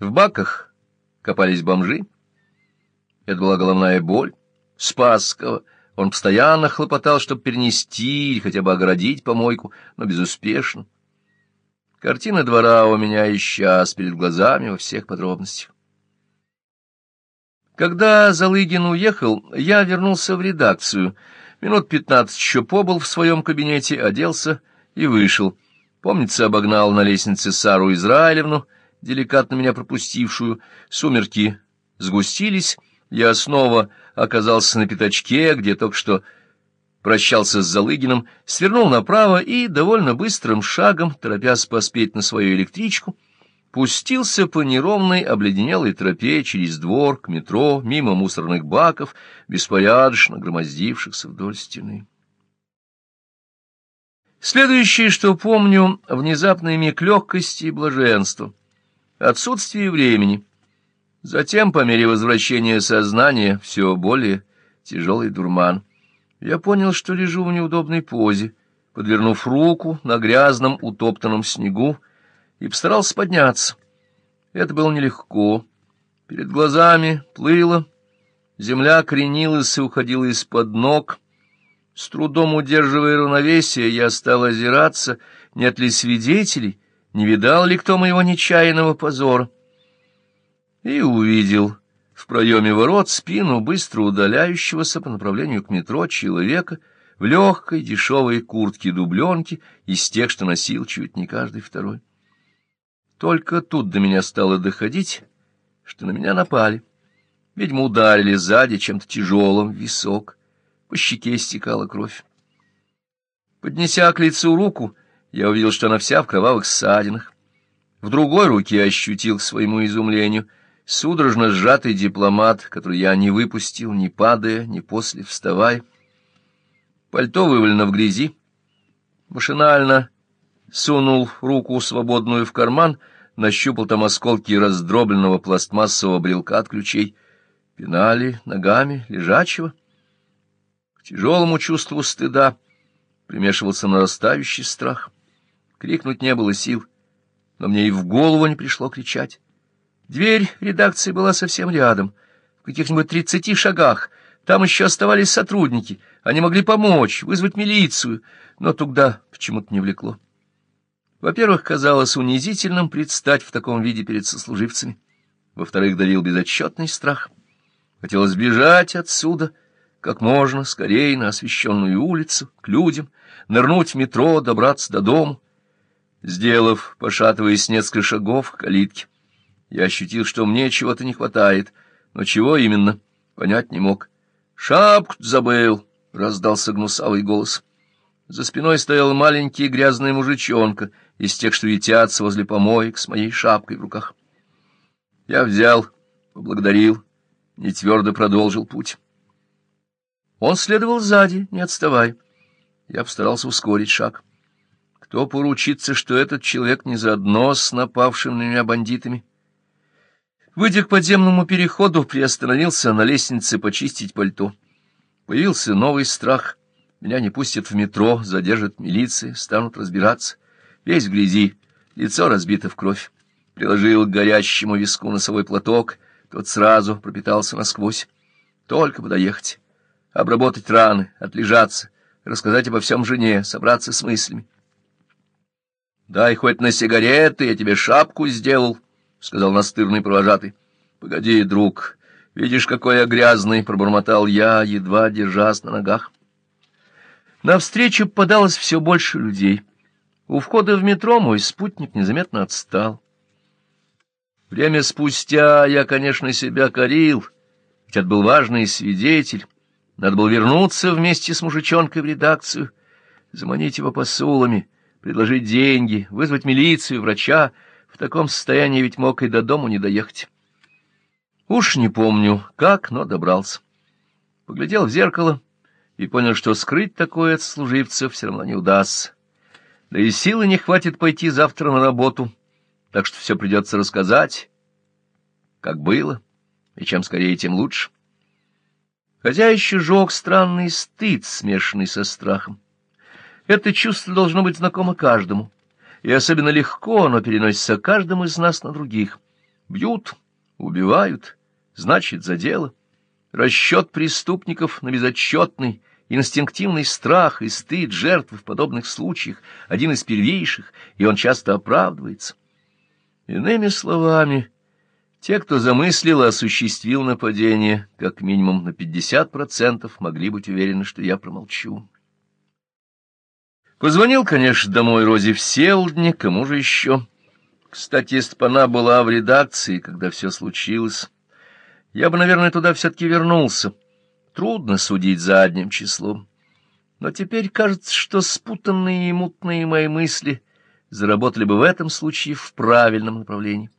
В баках копались бомжи. Это была головная боль. Спасского. Он постоянно хлопотал, чтобы перенести или хотя бы оградить помойку, но безуспешно. Картина двора у меня и сейчас перед глазами во всех подробностях. Когда Залыгин уехал, я вернулся в редакцию. Минут пятнадцать еще побыл в своем кабинете, оделся и вышел. Помнится, обогнал на лестнице Сару Израилевну, деликатно меня пропустившую. Сумерки сгустились, я снова оказался на пятачке, где только что прощался с Залыгиным, свернул направо и довольно быстрым шагом, торопясь поспеть на свою электричку, пустился по неровной обледенелой тропе через двор к метро, мимо мусорных баков, беспорядочно громоздившихся вдоль стены. Следующее, что помню, внезапный миг легкости и блаженства, отсутствие времени. Затем, по мере возвращения сознания, все более тяжелый дурман. Я понял, что лежу в неудобной позе, подвернув руку на грязном утоптанном снегу, и постарался подняться. Это было нелегко. Перед глазами плыло, земля кренилась и уходила из-под ног. С трудом удерживая равновесие, я стал озираться, нет ли свидетелей, не видал ли кто моего нечаянного позора. И увидел в проеме ворот спину быстро удаляющегося по направлению к метро человека в легкой дешевой куртке-дубленке из тех, что носил чуть не каждый второй. Только тут до меня стало доходить, что на меня напали. Видимо, ударили сзади чем-то тяжелым в висок. По щеке стекала кровь. Поднеся к лицу руку, я увидел, что она вся в кровавых ссадинах. В другой руке ощутил к своему изумлению судорожно сжатый дипломат, который я не выпустил, ни падая, ни после вставая. Пальто вывалено в грязи. Машинально сунул руку свободную в карман, нащупал там осколки раздробленного пластмассового брелка от ключей. Пинали ногами лежачего. К тяжелому чувству стыда примешивался нарастающий страх. Крикнуть не было сил, но мне и в голову не пришло кричать. Дверь редакции была совсем рядом, в каких-нибудь тридцати шагах. Там еще оставались сотрудники. Они могли помочь, вызвать милицию, но туда почему-то не влекло. Во-первых, казалось унизительным предстать в таком виде перед сослуживцами. Во-вторых, давил безотчетный страх. Хотелось бежать отсюда как можно скорее на освещенную улицу, к людям, нырнуть в метро, добраться до дома. Сделав, пошатываясь несколько шагов к калитке, я ощутил, что мне чего-то не хватает, но чего именно, понять не мог. «Шапку забыл!» — раздался гнусавый голос. За спиной стоял маленький грязный мужичонка — из тех, что ютятся возле помоек с моей шапкой в руках. Я взял, поблагодарил, не твердо продолжил путь. Он следовал сзади, не отставай. Я постарался ускорить шаг. Кто поручится, что этот человек не заодно с напавшим на меня бандитами? Выйдя к подземному переходу, приостановился на лестнице почистить пальто. Появился новый страх. Меня не пустят в метро, задержат милиции, станут разбираться весь в грязи, лицо разбито в кровь. Приложил к горящему виску носовой платок, тот сразу пропитался насквозь. Только бы доехать, обработать раны, отлежаться, рассказать обо всем жене, собраться с мыслями. — Дай хоть на сигареты, я тебе шапку сделал, — сказал настырный провожатый. — Погоди, друг, видишь, какой я грязный, — пробормотал я, едва держась на ногах. Навстречу попадалось все больше людей. У входа в метро мой спутник незаметно отстал. Время спустя я, конечно, себя корил, ведь это был важный свидетель. Надо было вернуться вместе с мужичонкой в редакцию, заманить его посулами, предложить деньги, вызвать милицию, врача. В таком состоянии ведь мог и до дому не доехать. Уж не помню, как, но добрался. Поглядел в зеркало и понял, что скрыть такое от служивцев все равно не удастся. Да и силы не хватит пойти завтра на работу, так что все придется рассказать, как было, и чем скорее, тем лучше. Хотя еще жег странный стыд, смешанный со страхом. Это чувство должно быть знакомо каждому, и особенно легко оно переносится каждому из нас на других. Бьют, убивают, значит, за дело. Расчет преступников на безотчетный, инстинктивный страх и стыд жертв в подобных случаях один из первейших, и он часто оправдывается. Иными словами, те, кто замыслил и осуществил нападение, как минимум на 50% могли быть уверены, что я промолчу. Позвонил, конечно, домой Розе в Селдне, кому же еще? Кстати, она была в редакции, когда все случилось, я бы, наверное, туда все-таки вернулся. Трудно судить за одним числом. Но теперь кажется, что спутанные и мутные мои мысли заработали бы в этом случае в правильном направлении.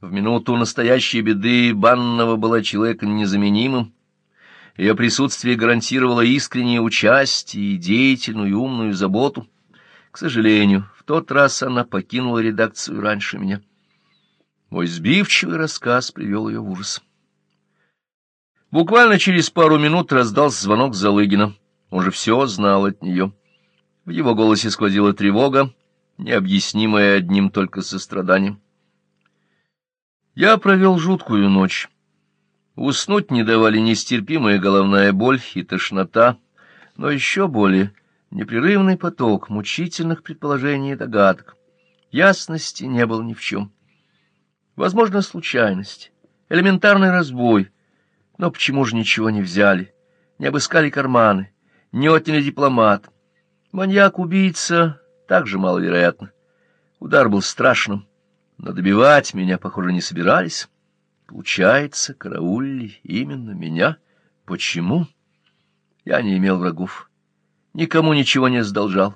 В минуту настоящей беды Баннова была человеком незаменимым. Ее присутствие гарантировало искреннее участие и деятельную и умную заботу. К сожалению, в тот раз она покинула редакцию раньше меня. Мой сбивчивый рассказ привел ее в ужас. Буквально через пару минут раздался звонок Залыгина. Он же все знал от нее. В его голосе сквозила тревога, необъяснимая одним только состраданием. Я провел жуткую ночь. Уснуть не давали нестерпимая головная боль и тошнота, но еще более непрерывный поток мучительных предположений и догадок. Ясности не было ни в чем. Возможно, случайность, элементарный разбой, но почему же ничего не взяли, не обыскали карманы, не отняли дипломат? Маньяк-убийца также маловероятно. Удар был страшным, но добивать меня, похоже, не собирались. Получается, караулили именно меня. Почему? Я не имел врагов. Никому ничего не сдолжал.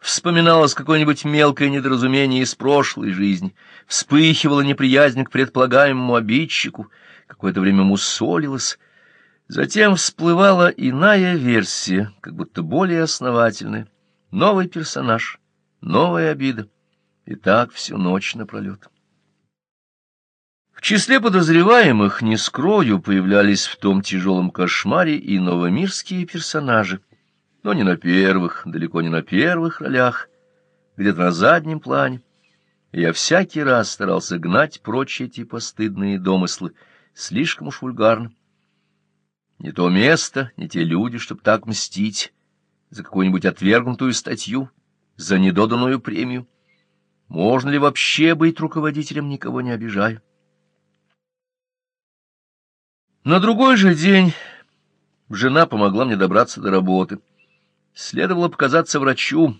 Вспоминалось какое-нибудь мелкое недоразумение из прошлой жизни, вспыхивала неприязнь к предполагаемому обидчику, какое-то время мусолилась, затем всплывала иная версия, как будто более основательная, новый персонаж, новая обида. И так всю ночь напролет. В числе подозреваемых, не скрою, появлялись в том тяжелом кошмаре и новомирские персонажи, но не на первых, далеко не на первых ролях, где-то на заднем плане. Я всякий раз старался гнать прочь эти постыдные домыслы, слишком уж вульгарно. Не то место, не те люди, чтобы так мстить за какую-нибудь отвергнутую статью, за недоданную премию. Можно ли вообще быть руководителем, никого не обижая? На другой же день жена помогла мне добраться до работы. Следовало показаться врачу,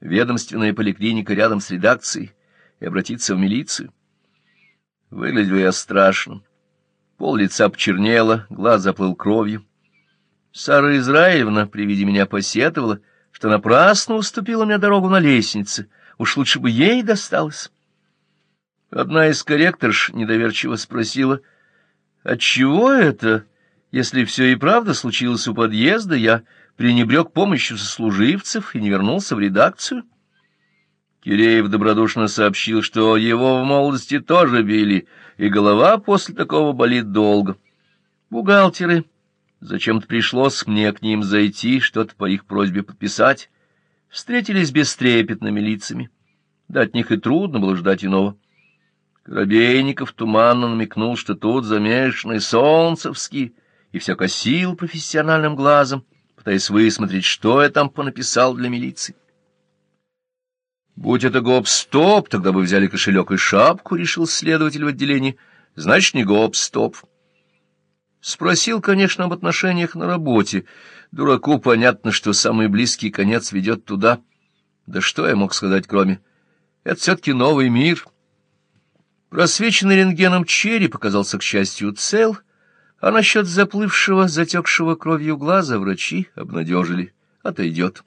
ведомственная поликлиника рядом с редакцией, и обратиться в милицию. Выглядел я страшно. Пол лица почернело, глаз заплыл кровью. Сара Израилевна при виде меня посетовала, что напрасно уступила мне дорогу на лестнице — Уж лучше бы ей досталось. Одна из корректорш недоверчиво спросила, «Отчего это, если все и правда случилось у подъезда, я пренебрег помощью сослуживцев и не вернулся в редакцию?» Киреев добродушно сообщил, что его в молодости тоже били, и голова после такого болит долго. Бухгалтеры, зачем-то пришлось мне к ним зайти, что-то по их просьбе подписать, встретились бестрепетными лицами. Да от них и трудно было ждать иного. Коробейников туманно намекнул, что тут замешанный Солнцевский, и все косил профессиональным глазом, пытаясь высмотреть, что я там понаписал для милиции. Будь это гоп-стоп, тогда бы взяли кошелек и шапку, решил следователь в отделении. Значит, не гоп-стоп. Спросил, конечно, об отношениях на работе. Дураку понятно, что самый близкий конец ведет туда. Да что я мог сказать, кроме... Это все-таки новый мир. Просвеченный рентгеном череп показался, к счастью, цел, а насчет заплывшего, затекшего кровью глаза врачи обнадежили. Отойдет.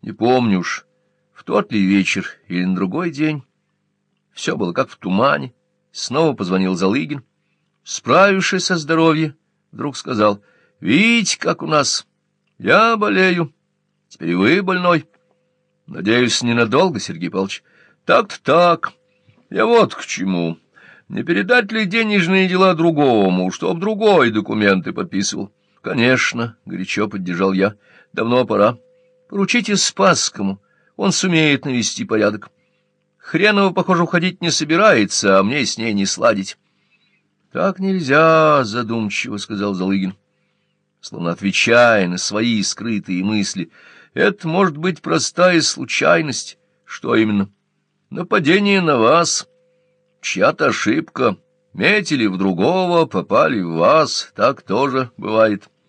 Не помню уж, в тот ли вечер или на другой день. Все было как в тумане. Снова позвонил Залыгин. Справившись со здоровьем, вдруг сказал, «Видите, как у нас. Я болею. Теперь вы больной. Надеюсь, ненадолго, Сергей Павлович. Так-то так. Я вот к чему. Не передать ли денежные дела другому, чтоб другой документы подписывал? Конечно, горячо поддержал я. Давно пора. Поручите Спасскому. Он сумеет навести порядок. Хренова, похоже, уходить не собирается, а мне с ней не сладить. — Так нельзя, — задумчиво сказал Залыгин, словно отвечая на свои скрытые мысли. — Это может быть простая случайность. Что именно? Нападение на вас. Чья-то ошибка. Метили в другого, попали в вас. Так тоже бывает. —